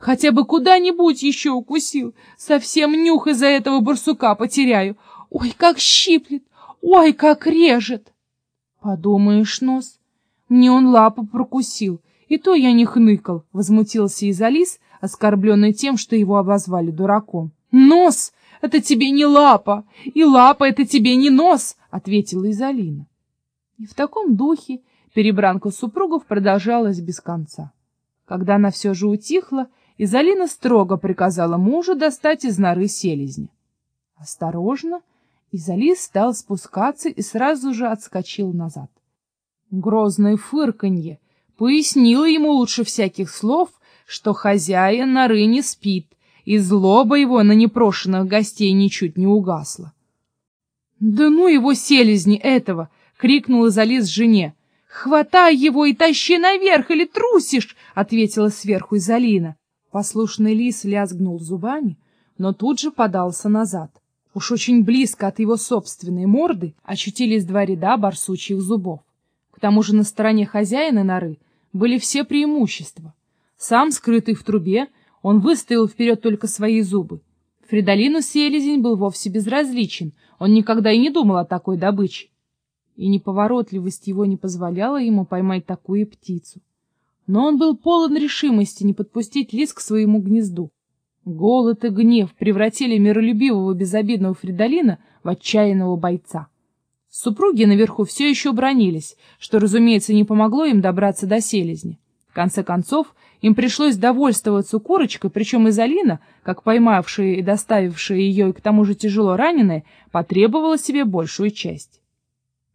Хотя бы куда-нибудь еще укусил. Совсем нюх из-за этого барсука потеряю. Ой, как щиплет! Ой, как режет! Подумаешь, нос, мне он лапу прокусил, и то я не хныкал, — возмутился Изалис, оскорбленный тем, что его обозвали дураком. Нос! Это тебе не лапа, и лапа — это тебе не нос, — ответила Изалина. И в таком духе перебранка супругов продолжалась без конца. Когда она все же утихла, Изалина строго приказала мужу достать из норы селезня. Осторожно, Изалис стал спускаться и сразу же отскочил назад. Грозное фырканье пояснило ему лучше всяких слов, что хозяин норы не спит, и злоба его на непрошенных гостей ничуть не угасла. — Да ну его селезни этого! — крикнул Изалис жене. — Хватай его и тащи наверх, или трусишь! — ответила сверху Изалина. Послушный лис лязгнул зубами, но тут же подался назад. Уж очень близко от его собственной морды очутились два ряда барсучьих зубов. К тому же на стороне хозяина норы были все преимущества. Сам, скрытый в трубе, он выставил вперед только свои зубы. Фридолину селезень был вовсе безразличен, он никогда и не думал о такой добыче. И неповоротливость его не позволяла ему поймать такую птицу. Но он был полон решимости не подпустить лис к своему гнезду. Голод и гнев превратили миролюбивого безобидного Фридолина в отчаянного бойца. Супруги наверху все еще бронились, что, разумеется, не помогло им добраться до селезни. В конце концов, им пришлось довольствоваться курочкой, причем Изолина, как поймавшая и доставившая ее и к тому же тяжело раненая, потребовала себе большую часть.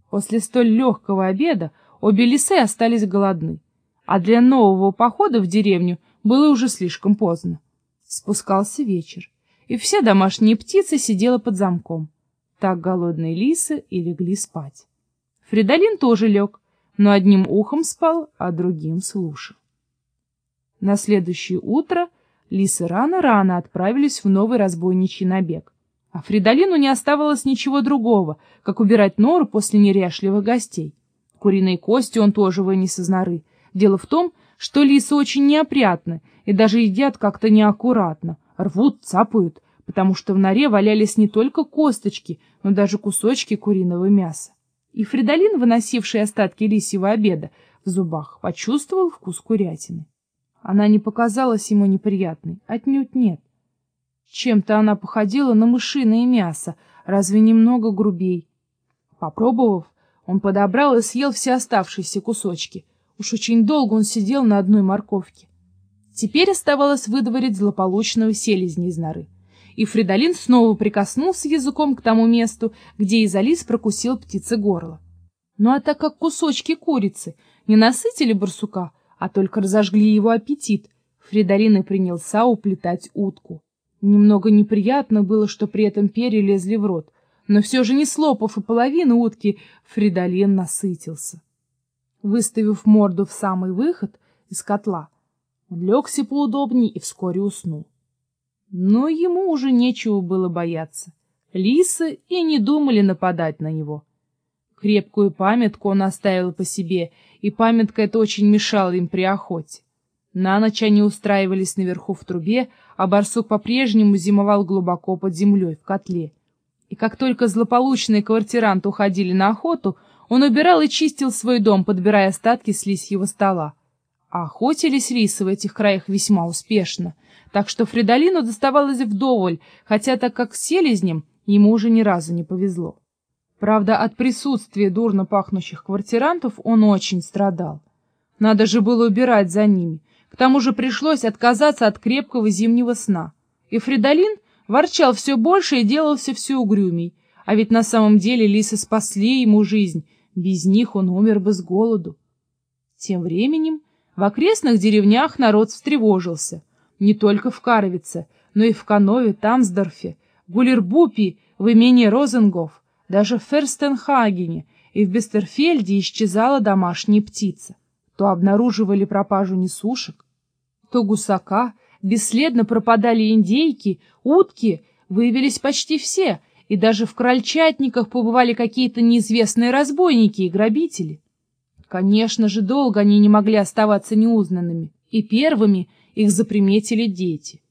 После столь легкого обеда обе лисы остались голодны, а для нового похода в деревню было уже слишком поздно. Спускался вечер, и все домашние птицы сидела под замком. Так голодные лисы и легли спать. Фридолин тоже лег, но одним ухом спал, а другим слушал. На следующее утро лисы рано-рано отправились в новый разбойничий набег. А Фридолину не оставалось ничего другого, как убирать нору после неряшливых гостей. Куриные кости он тоже вынес из норы. Дело в том, что лисы очень неопрятны и даже едят как-то неаккуратно, рвут, цапают, потому что в норе валялись не только косточки, но даже кусочки куриного мяса. И Фридолин, выносивший остатки лисьего обеда в зубах, почувствовал вкус курятины. Она не показалась ему неприятной, отнюдь нет. Чем-то она походила на мышиное мясо, разве немного грубей. Попробовав, он подобрал и съел все оставшиеся кусочки. Уж очень долго он сидел на одной морковке. Теперь оставалось выдворить злополучного селезня из норы. И Фридолин снова прикоснулся языком к тому месту, где Изолис прокусил птице горло. Ну а так как кусочки курицы не насытили барсука, а только разожгли его аппетит, Фридолин и принялся уплетать утку. Немного неприятно было, что при этом перья лезли в рот, но все же не слопав и половину утки, Фридолин насытился. Выставив морду в самый выход из котла, он легся поудобнее и вскоре уснул. Но ему уже нечего было бояться. Лисы и не думали нападать на него. Крепкую памятку он оставил по себе, и памятка эта очень мешала им при охоте. На ночь они устраивались наверху в трубе, а барсук по-прежнему зимовал глубоко под землей, в котле. И как только злополучные квартиранты уходили на охоту, он убирал и чистил свой дом, подбирая остатки с лисьего стола. А охотились лисы в этих краях весьма успешно, так что Фридолину доставалось вдоволь, хотя так как с селезнем ему уже ни разу не повезло. Правда, от присутствия дурно пахнущих квартирантов он очень страдал. Надо же было убирать за ними. К тому же пришлось отказаться от крепкого зимнего сна. И Фридолин ворчал все больше и делался все угрюмей. А ведь на самом деле лисы спасли ему жизнь. Без них он умер бы с голоду. Тем временем в окрестных деревнях народ встревожился. Не только в Каровице, но и в Канове, Тамсдорфе, Гулербупи, в имении Розенгов, даже в Ферстенхагене и в Бестерфельде исчезала домашняя птица. То обнаруживали пропажу несушек, то гусака, бесследно пропадали индейки, утки, выявились почти все, и даже в крольчатниках побывали какие-то неизвестные разбойники и грабители. Конечно же, долго они не могли оставаться неузнанными, и первыми их заприметили дети.